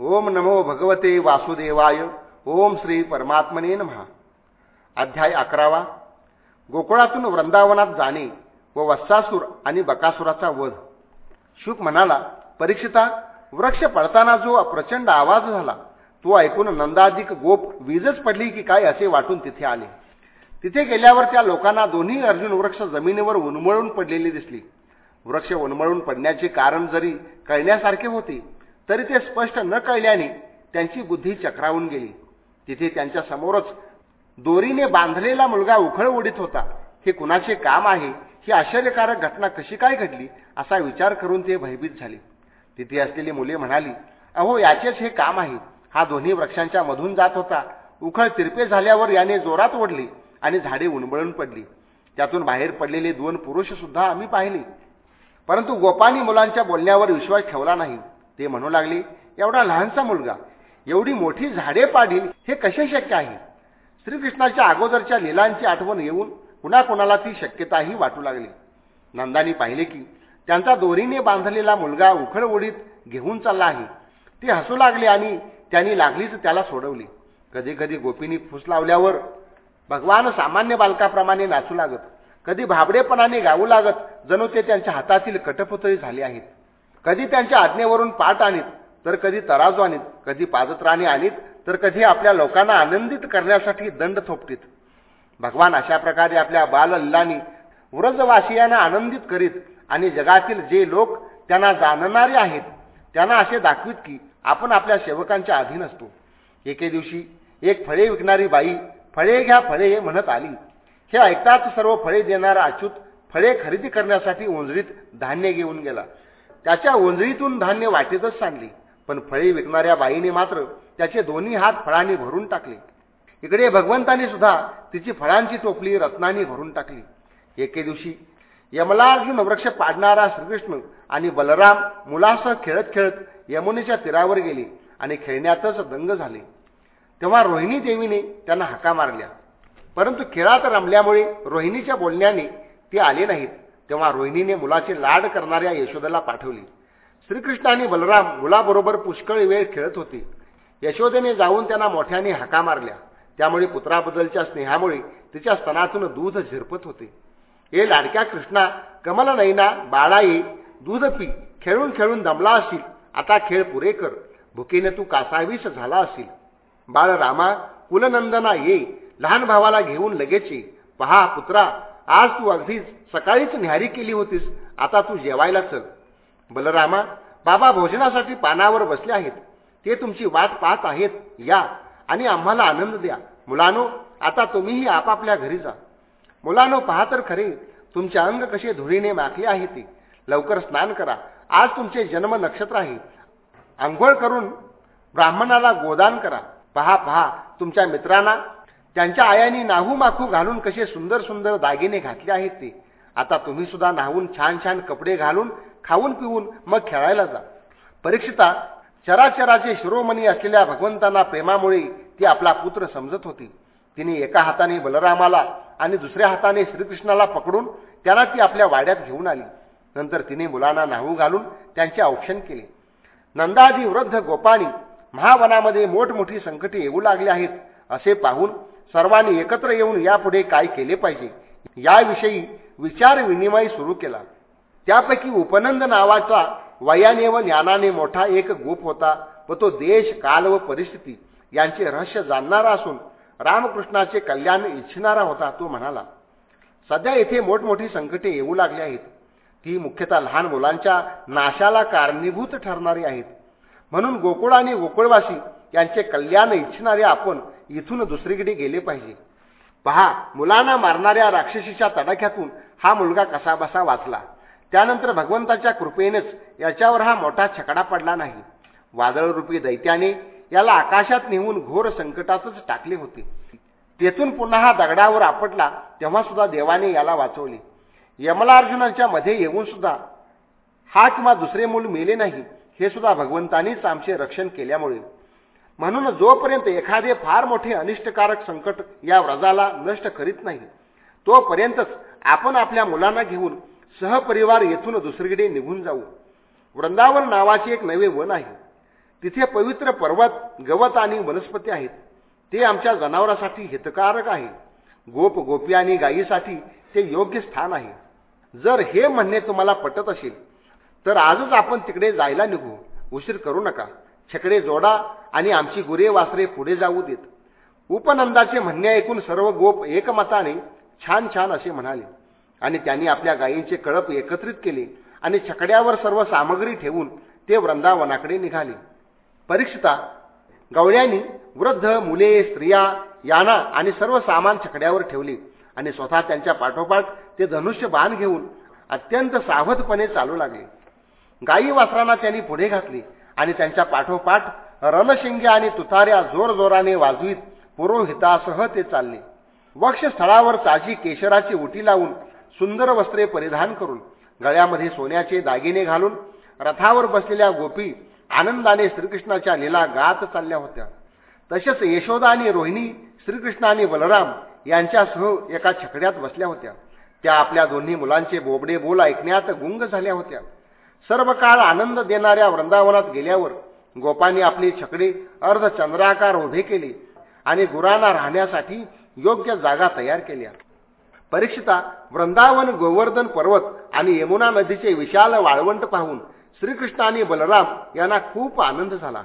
ओम नमो भगवते वासुदेवाय. ओम श्री परमात्मने महा अध्याय अकरावा. गोकुळातून वृंदावनात जाणे व वत्सासूर आणि बकासुराचा वध. शुक म्हणाला परीक्षिता वृक्ष पडताना जो प्रचंड आवाज झाला तो ऐकून नंदाधिक गोप वीजच पडली की काय असे वाटून तिथे आले. तिथे गेल्यावर त्या लोकांना दोन्ही अर्जुन वृक्ष जमिनीवर उन्मळून पडलेली दिसली. वृक्ष उन्मळून पडण्याचे कारण जरी कळण्यासारखे होते तरी ते स्पष्ट न कळल्याने त्यांची बुद्धी चक्रावून गेली. तिथे त्यांच्या समोरच दोरीने बांधलेला मुलगा उखळ उडीत होता. हे कुणाचे काम आहे? ही आश्चर्यकारक घटना कशी काय घडली? असा विचार करून ते भयभीत झाले. तिथे असलेली मुले म्हणाली अहो याचेच हे काम आहे. हा दोन्ही वृक्षांच्या मधून जात होता. उखळ तिरपे झाल्यावर याने जोरात ओढले आणि झाडे उणबळून पडली. त्यातून बाहेर पडलेले दोन पुरुष सुद्धा आम्ही पाहिले. परंतु गोपानी मुलांच्या बोलण्यावर विश्वास ठेवला नाही. ते म्हणू लागले एवढा लहानसा मुलगा एवढी मोठी झाडे पाडील हे कसे शक्य आहे? श्रीकृष्णाच्या अगोदरच्या लिलांची आठवण येऊन कुणाकुणाला ती शक्यताही वाटू लागली. नंदानी पाहिले की त्यांचा दोरीने बांधलेला मुलगा उखळ घेऊन चालला आहे. ती हसू लागले आणि त्यांनी लागलीच त्याला सोडवली. कधी कधी गोपीनी फुस लावल्यावर भगवान सामान्य बालकाप्रमाणे नाचू लागत. कधी भाबडेपणाने गाऊ लागत जणू ते त्यांच्या हातातील कटपुतळी झाले आहेत. कधी त्यांच्या आज्ञेवरून पाठ आणीत तर कधी तराजू आणीत कधी पादत्राणी आणीत तर कधी आपल्या लोकांना आनंदित करण्यासाठी दंड थोपटीत. भगवान अशा प्रकारे आपल्या बालल्लानी व्रजवासियांना आनंदित करीत आणि जगातील जे लोक त्यांना जाणणारे आहेत त्यांना असे दाखवित की आपण आपल्या सेवकांच्या अधीन असतो. एके दिवशी एक फळे विकणारी बाई फळे घ्या फळे म्हणत आली. हे ऐकताच सर्व फळे देणारा अच्युत फळे खरेदी करण्यासाठी उंजरीत धान्य घेऊन गेला. त्याच्या ओंजळीतून धान्य वाटेतच सांडली. पण फळे विकणाऱ्या बाईने मात्र त्याचे दोन्ही हात फळांनी भरून टाकले. इकडे भगवंतानी सुद्धा तिची फळांची टोपली रत्नांनी भरून टाकली. एके दिवशी यमलार्जुन वृक्ष पाडणारा श्रीकृष्ण आणि बलराम मुलासह खेळत खेळत यमुनेच्या तीरावर गेले आणि खेळण्यातच दंग झाले. तेव्हा रोहिणी देवीने त्यांना हका मारल्या. परंतु खेळात रमल्यामुळे रोहिणीच्या बोलण्याने ते आले नाहीत. तेव्हा रोहिणीने मुलाची लाड करणाऱ्या यशोदेला पाठवली. श्रीकृष्ण आणि बलराम मुलाबरोबर पुष्कळ वेळ खेळत होते. यशोदेने जाऊन त्यांना मोठ्याने हाका मारल्या. त्यामुळे पुत्राबद्दलच्या स्नेहामुळे तिच्या स्तनातून दूध झिरपत होते. हे लाडक्या कृष्णा कमल नैना बाळाई दूध पी खेळून खेळून दमला असेल आता खेळ पुरे कर. भुकेने तू कासावीस झाला असेल बाळ रामा कुलनंदना ये लहान भावाला घेऊन लगेच ये. पहा पुत्रा आज तू अगदीच सकाळीच न्यारी केली होतीस आता तू जेवायला चल. बलरामा बाबा भोजनासाठी पानावर बसले आहेत. ते तुमची वाट पाहत आहेत. या आणि आम्हाला आनंद द्या. मुलानो आता तुम्हीही आपापल्या घरी जा. मुलानो पहा तर खरे तुमचे अंग कसे धुळीने माखले आहे ते. लवकर स्नान करा. आज तुमचे जन्म नक्षत्र आहे. आंघोळ करून ब्राह्मणाला गोदान करा. पहा पहा तुमच्या मित्रांना त्यांच्या आयांनी नाहू माखू घालून कसे सुंदर सुंदर दागिने घातले आहेत ते. आता तुम्ही सुद्धा नाहून छान छान कपडे घालून खाऊन पिऊन मग खेळायला जा. परीक्षिता चराचराचे शिरोमणी असलेल्या भगवंतांना प्रेमामुळे ती आपला पुत्र समजत होती. तिने एका हाताने बलरामाला आणि दुसऱ्या हाताने श्रीकृष्णाला पकडून त्यांना ती आपल्या वाड्यात घेऊन आली. नंतर तिने मुलांना नाहू घालून त्यांचे औक्षण केले. नंदाजी वृद्ध गोपाणी महावनामध्ये मोठमोठी संकटे येऊ लागली आहेत असे पाहून सर्वांनी एकत्र येऊन यापुढे काय केले पाहिजे? याविषयी विचार विनिमय सुरू केला. त्यापैकी उपनंद नावाचा वयाने व ज्ञानाने मोठा एक गोप होता व तो देश काल व परिस्थिती यांचे रहस्य जाणणारा असून रामकृष्णाचे कल्याण इच्छिणारा होता तो म्हणाला सध्या येथे मोठमोठी संकटे येऊ लागली आहेत. ती मुख्यतः लहान मुलांच्या नाशाला कारणीभूत ठरणारी आहेत. म्हणून गोकुळ आणि गोकुळवासी यांचे कल्याण इच्छिणारे आपण इथून दुसरीकडे गेले पाहिजे. पहा मुलांना मारणाऱ्या राक्षसीच्या तडाख्यातून हा मुलगा कसाबसा वाचला. त्यानंतर भगवंताच्या कृपेनेच याच्यावर हा मोठा छकडा पडला नाही. वादळरूपी दैत्याने याला आकाशात नेऊन घोर संकटातच टाकले होते. तेथून पुन्हा हा दगडावर आपटला तेव्हा सुद्धा देवाने याला वाचवले. यमलार्जुनाच्या मध्ये येऊन सुद्धा हा किंवा दुसरे मूल मेले नाही हे सुद्धा भगवंतानीच आमचे रक्षण केल्यामुळे. म्हणून जोपर्यंत एखादे फार मोठे अनिष्टकारक संकट या व्रजाला नष्ट करीत नाही तोपर्यंतच आपण आपल्या मुलांना घेऊन सहपरिवार येथून दुसरीकडे निघून जाऊ. वृंदावन नावाचे एक नवे वन आहे. तिथे पवित्र पर्वत गवत आणि वनस्पती आहेत. ते आमच्या जनावरांसाठी हितकारक आहे. गोप गोपी आणि गायीसाठी ते योग्य स्थान आहे. जर हे म्हणणे तुम्हाला पटत असेल तर आजच आपण तिकडे जायला निघू. उशीर करू नका. छकडे जोडा आणि आमची गुरे वासरे पुढे जाऊ देत. उपनंदाचे म्हणणे ऐकून सर्व गोप एकमताने छान छान असे म्हणाले. आणि त्यांनी आपल्या गायींचे कळप एकत्रित केले आणि छकड्यावर सर्व सामग्री ठेवून ते वृंदावनाकडे निघाले. परीक्षिता गवळ्यांनी वृद्ध मुले स्त्रिया याना आणि सर्व सामान छकड्यावर ठेवले आणि स्वतः त्यांच्या पाठोपाठ ते धनुष्य बाण घेऊन अत्यंत सावधपणे चालू लागले. गायी वासरांना त्यांनी पुढे घातली. आणि त्यांच्या पाठोपाठ रणशिंग्या आणि तुताऱ्या जोरजोराने वाजवीत पुरोहितासह ते चालले. वक्षस्थळावर ताजी केशराची उटी लावून सुंदर वस्त्रे परिधान करून गळ्यामध्ये सोन्याचे दागिने घालून रथावर बसलेल्या गोपी आनंदाने श्रीकृष्णाच्या लीला गात चालल्या होत्या. तसेच यशोदा आणि रोहिणी श्रीकृष्ण आणि बलराम यांच्यासह एका छकड्यात बसल्या होत्या. त्या आपल्या दोन्ही मुलांचे बोबडे बोल ऐकण्यात गुंग झाल्या होत्या. सर्व काळ आनंद देणाऱ्या वृंदावनात गेल्यावर गोपांनी आपली छकडे अर्धचंद्राकार उभे केले आणि गुरांना राहण्यासाठी योग्य जागा तयार केल्या. परीक्षिता वृंदावन गोवर्धन पर्वत आणि यमुना नदीचे विशाल वाळवंट पाहून श्रीकृष्ण आणि बलराम यांना खूप आनंद झाला.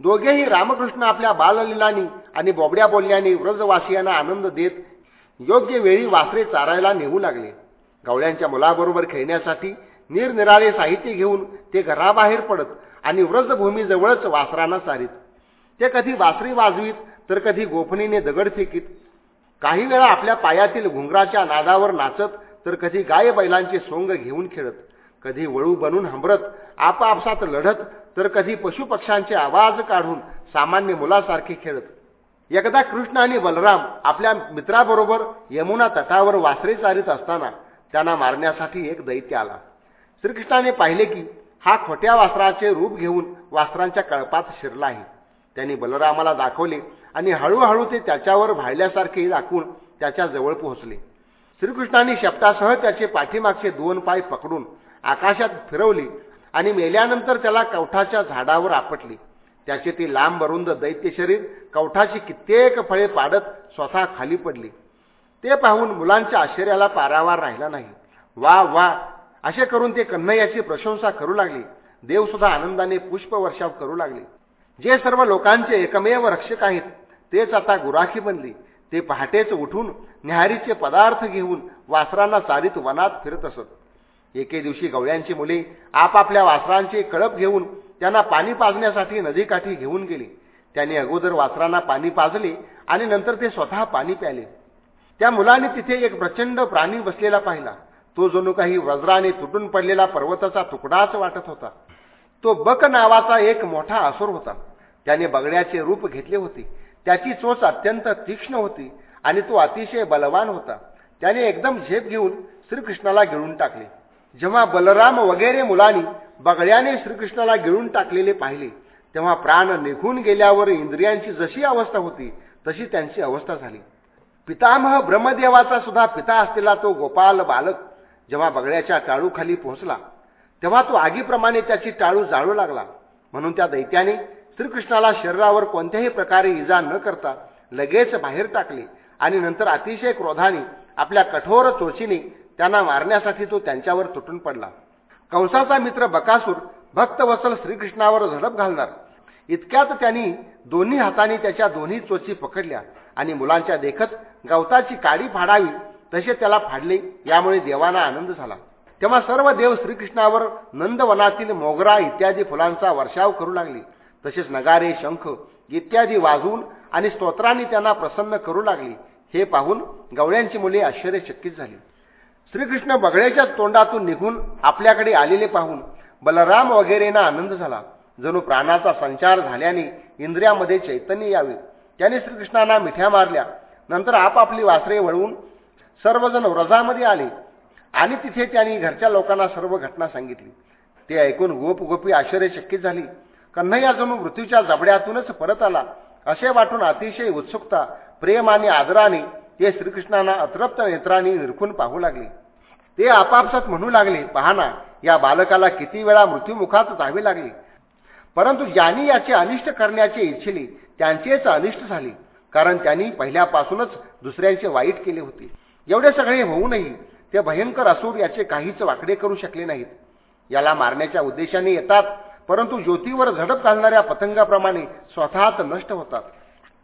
दोघेही रामकृष्ण आपल्या बाललीलांनी आणि बोबड्या बोलण्याने व्रजवासियांना आनंद देत योग्य वेळी वासरे चारायला नेऊ लागले. गवळ्यांच्या मुलाबरोबर खेळण्यासाठी निरनिराळे साहित्य घेऊन ते घराबाहेर पडत आणि व्रजभूमीजवळच वासरांना सारीत. ते कधी वासरी वाजवीत तर कधी गोफणीने दगड फेकीत. काही वेळा आपल्या पायातील घुंगराच्या नादावर नाचत तर कधी गाय बैलांचे सोंग घेऊन खेळत. कधी वळू बनून हंबरत आपापसात लढत तर कधी पशुपक्ष्यांचे आवाज काढून सामान्य मुलासारखे खेळत. एकदा कृष्ण आणि बलराम आपल्या मित्राबरोबर यमुना तटावर वासरे चारित असताना त्यांना मारण्यासाठी एक दैत्य आला. श्रीकृष्णाने पाहिले की हा खोट्या वास्त्राचे रूप घेऊन वास्त्रांच्या कळपात शिरला आहे. त्यांनी बलरामाला दाखवले आणि हळूहळू ते त्याच्यावर भाळल्यासारखे दाखवून त्याच्याजवळ पोहोचले. श्रीकृष्णाने शब्दासह त्याचे पाठीमागचे दोन पाय पकडून आकाशात फिरवले आणि मेल्यानंतर त्याला कवठाच्या झाडावर आपटले. त्याचे ती लांब अरुंद दैत्य शरीर कवठाची कित्येक फळे पाडत स्वतः खाली पडली. ते पाहून मुलांच्या आश्चर्याला पारावार राहिला नाही. वा वा असे करून ते कन्हैयाची प्रशंसा करू लागले. देवसुद्धा आनंदाने पुष्पवर्षाव करू लागले. जे सर्व लोकांचे एकमेव रक्षक आहेत तेच आता गुराखी बनले. ते पहाटेच उठून न्याहारीचे पदार्थ घेऊन वासरांना चारीत वनात फिरत असत. एके दिवशी गवळ्यांची मुले आपापल्या वासरांचे कळप घेऊन त्यांना पाणी पाजण्यासाठी नदीकाठी घेऊन गेली. त्यांनी अगोदर वासरांना पाणी पाजले आणि नंतर ते स्वतः पाणी प्याले. त्या मुलाने तिथे एक प्रचंड प्राणी बसलेला पाहिला. तो जणू काही वज्राने तुटून पडलेला पर्वताचा तुकडाच वाटत होता. तो बक नावाचा एक मोठा असुर होता. त्याने बगड्याचे रूप घेतले होते. त्याची चोच अत्यंत तीक्ष्ण होती आणि तो अतिशय बलवान होता. त्याने एकदम झेप घेऊन श्रीकृष्णाला गिळून टाकले. जेव्हा बलराम वगैरे मुलांनी बगड्याने श्रीकृष्णाला गिळून टाकलेले पाहिले तेव्हा प्राण निघून गेल्यावर इंद्रियांची जशी अवस्था होती तशी त्यांची अवस्था झाली. पितामह ब्रह्मदेवाचा सुद्धा पिता असलेला तो गोपाल बालक जेव्हा बगड्याच्या टाळूखाली पोहोचला तेव्हा तो आगीप्रमाणे त्याची टाळू जाळू लागला. म्हणून त्या दैत्याने श्रीकृष्णाला शरीरावर कोणत्याही प्रकारे इजा न करता लगेच बाहेर टाकले आणि नंतर अतिशय क्रोधाने आपल्या कठोर चोचीने त्यांना मारण्यासाठी तो त्यांच्यावर तुटून पडला. कंसाचा मित्र बकासूर भक्तवसल श्रीकृष्णावर झडप घालणार. इतक्यात त्यांनी दोन्ही हातांनी त्याच्या दोन्ही चोची पकडल्या आणि मुलांच्या देखत गवताची काडी फाडावी तसे त्याला फाडले. यामुळे देवांना आनंद झाला. तेव्हा सर्व देव श्रीकृष्णावर नंदवनातील मोगरा इत्यादी फुलांचा वर्षाव करू लागले. तसेच नगारे शंख इत्यादी वाजवून आणि स्तोत्रांनी त्यांना प्रसन्न करू लागली. हे पाहून गवळ्यांची मुले आश्चर्यचकित झाली. श्रीकृष्ण बगळ्याच्या तोंडातून निघून आपल्याकडे आलेले पाहून बलराम वगैरेंना आनंद झाला. जणू प्राणाचा संचार झाल्याने इंद्रियामध्ये चैतन्य यावे. त्याने श्रीकृष्णांना मिठ्या मारल्या. नंतर आपापली वासरे वळवून सर्वजण व्रजामध्ये आले आणि तिथे त्यांनी घरच्या लोकांना सर्व घटना सांगितली. ते ऐकून गोप गोपी आश्चर्यचकित झाली. कन्हैया जणू मृत्यूच्या जबड्यातूनच परत आला. असे वाटून अतिशय उत्सुकता प्रेम आणि आदराने ते श्रीकृष्णांना अतृप्त नेत्रांनी निरखून पाहू लागले. ते आपापसात म्हणू लागले पहाना या बालकाला किती वेळा मृत्यूमुखात जावे लागले. परंतु ज्यांनी याचे अनिष्ट करण्याचे इच्छिले त्यांचेच अनिष्ट झाले. कारण त्यांनी पहिल्यापासूनच दुसऱ्यांचे वाईट केले होते. एवढे सगळे होऊनही ते भयंकर असूर याचे काहीच वाकडे करू शकले नाहीत. याला मारण्याच्या उद्देशाने येतात परंतु ज्योतीवर झडप घालणाऱ्या पतंगाप्रमाणे स्वतःच नष्ट होतात.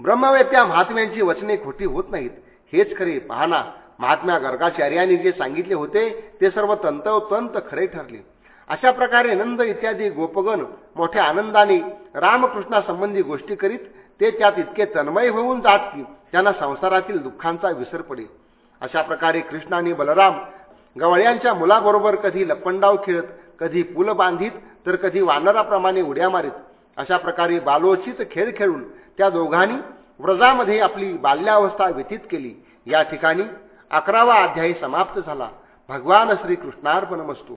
ब्रह्मवेत्या महात्म्यांची वचने खोटी होत नाहीत. हेच खरे. पाहना महात्मा गर्गाचार्यांनी जे सांगितले होते ते सर्व तंतोतंत खरे ठरले. अशा प्रकारे नंद इत्यादी गोपगण मोठ्या आनंदाने रामकृष्णासंबंधी गोष्टी करीत ते त्यात इतके तन्मय होऊन जात की त्यांना संसारातील दुःखांचा विसर पडेल अशा प्रकारे कृष्ण आणि बलराम गवळ्यांच्या मुलाबरोबर कधी लपंडाव खेळत कधी पुल बांधित तर कधी वानराप्रमाणे उड्या मारित. अशा प्रकारे बालोचित खेळ खेळून त्या दोघांनी व्रजामध्ये आपली बाल्यावस्था व्यतीत केली. या ठिकाणी अकरावा अध्यायी समाप्त झाला. भगवान श्रीकृष्णार्पण मस्तू